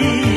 You.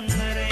கண்ணரே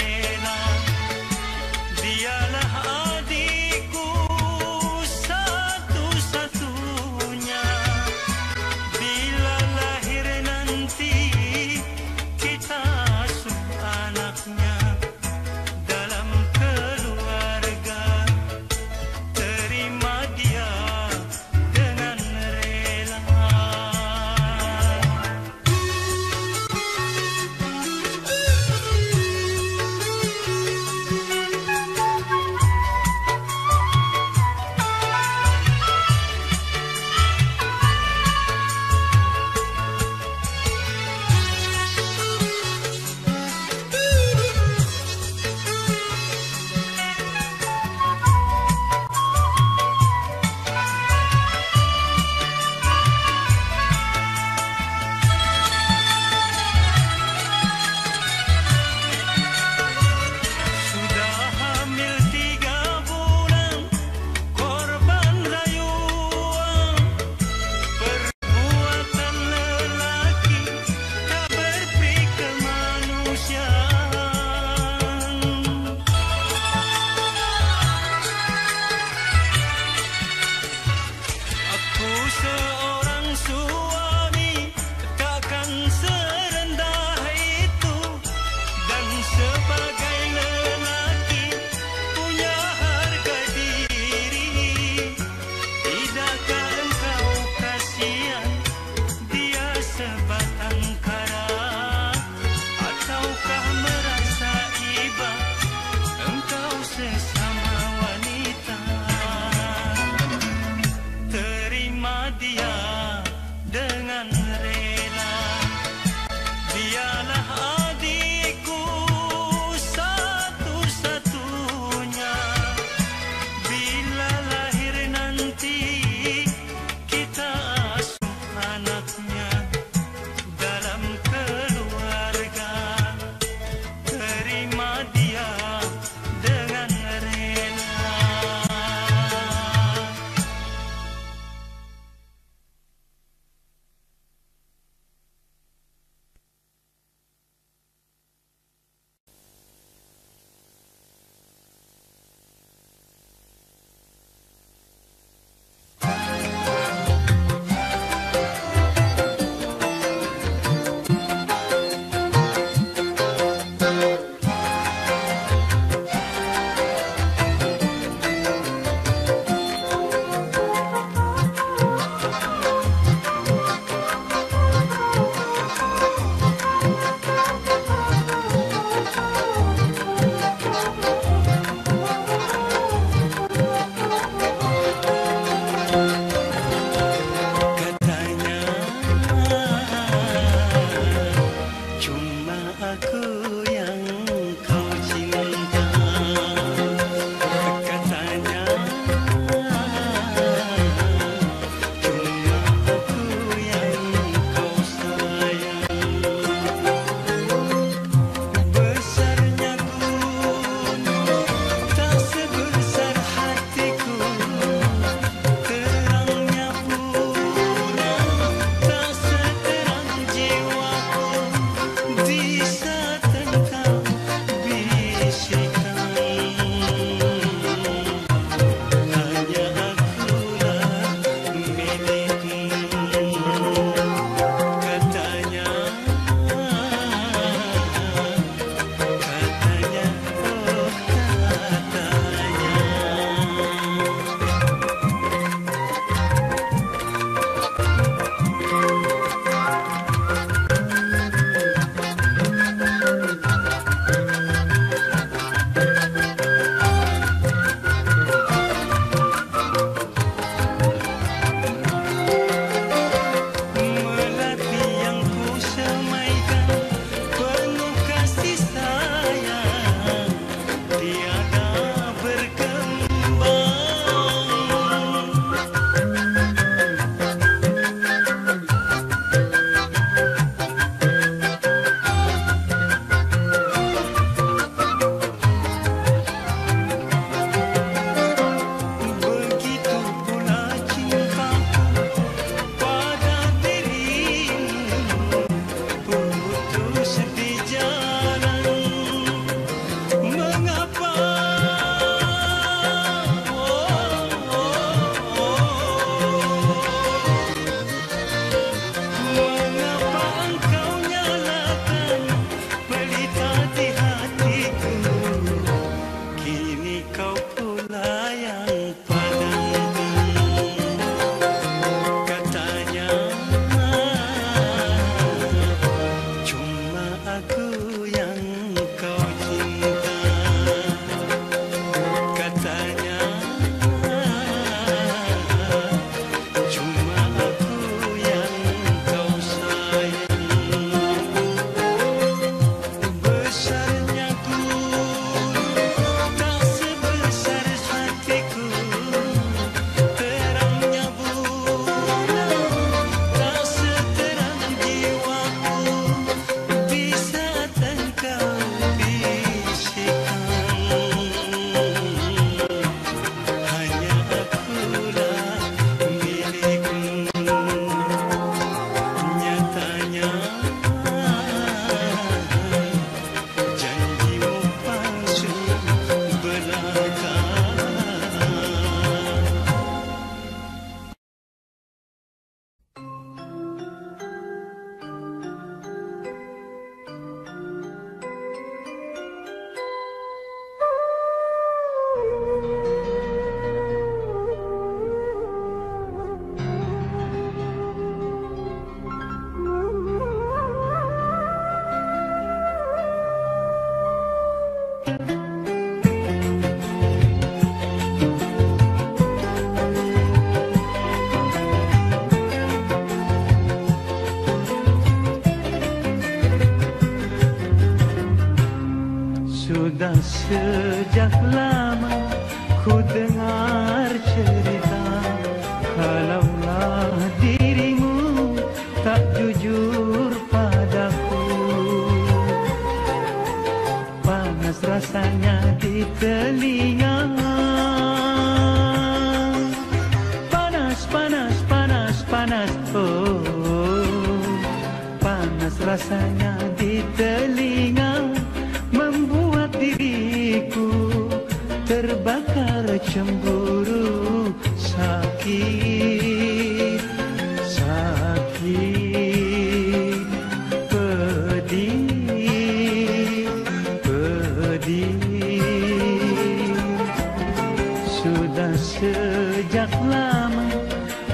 sejak lama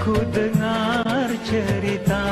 ku dengar cerita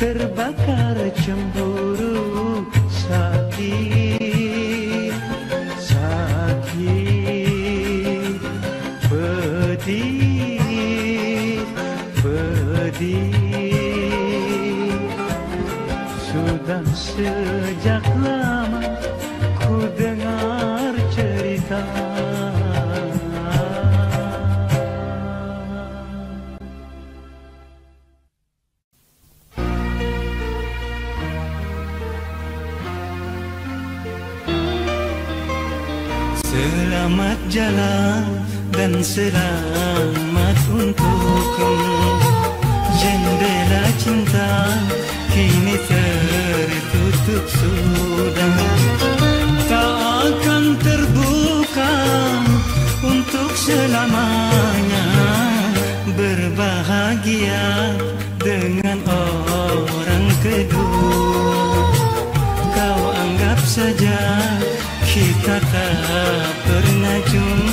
Terbakar cemburu sakit. jalan dan selamat untukku Jendela cinta kini tertutup sudah. Tak akan terbuka untuk selamanya. Berbahagia dengan orang kedua. Kita tak pernah jumpa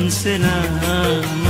dan selamat untukmu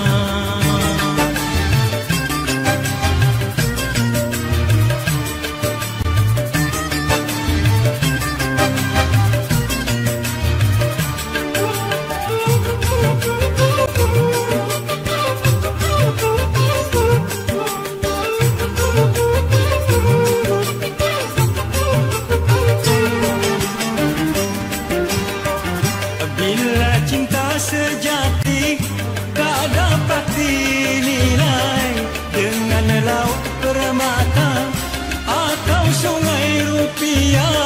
Bila cinta sejati tak dapat dinilai dengan laut permata atau sungai rupiah.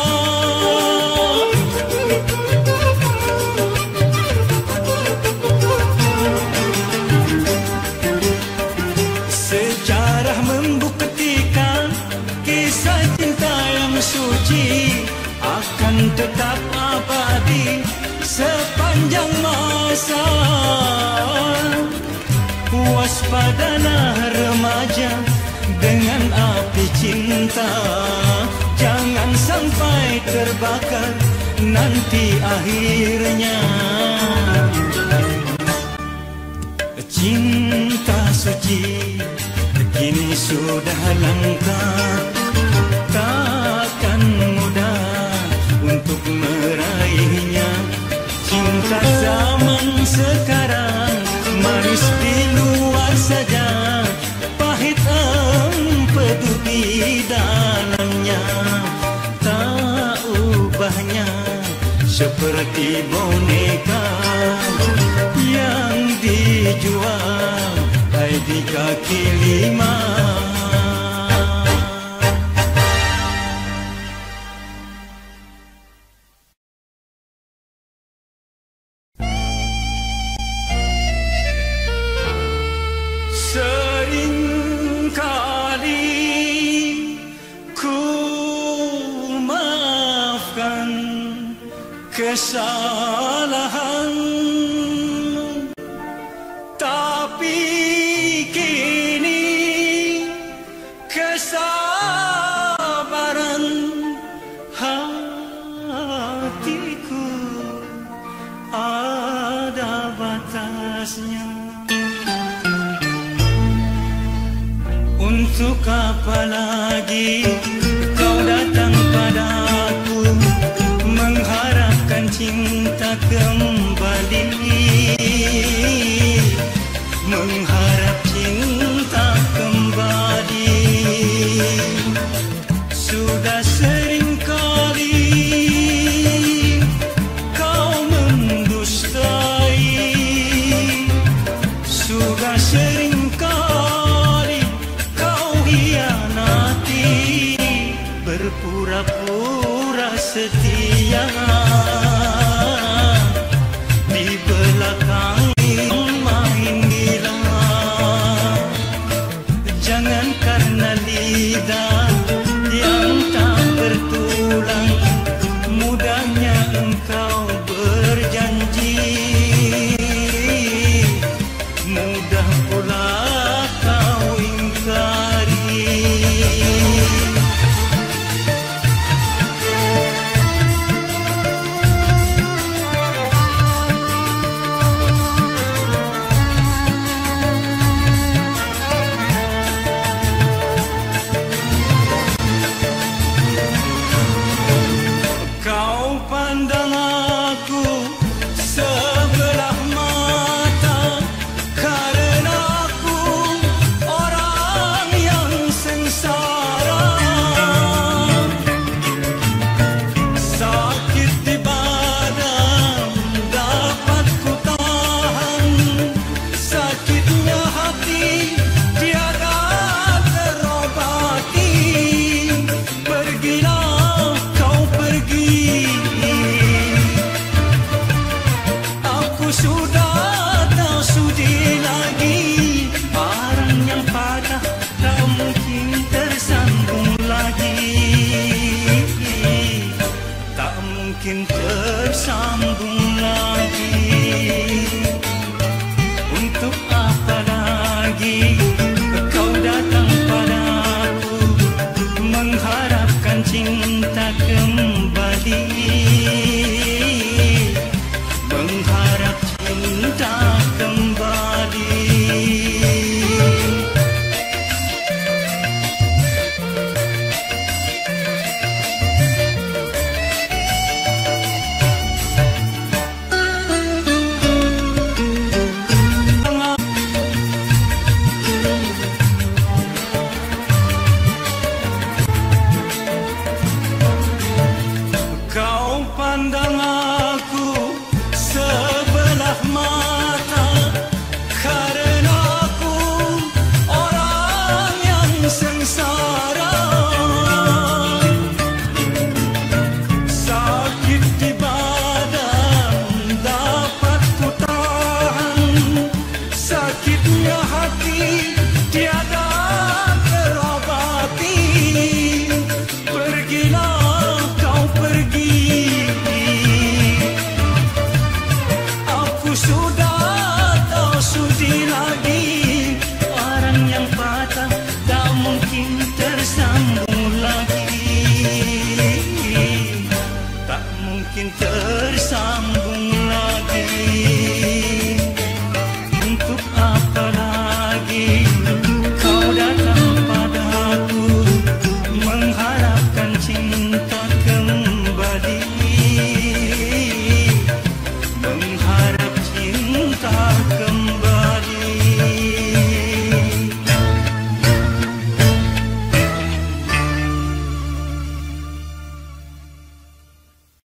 Tetap sepanjang besar. Waspadalah remaja dengan api cinta. Jangan sampai terbakar nanti akhirnya. Cinta suci kini sudah langka. Takkan mudah untuk meraihnya. Cinta zaman sekarang. Manis di luar saja Pahit empedu di dalamnya. Tak ubahnya Seperti boneka Yang dijual. Hai di kaki lima salaha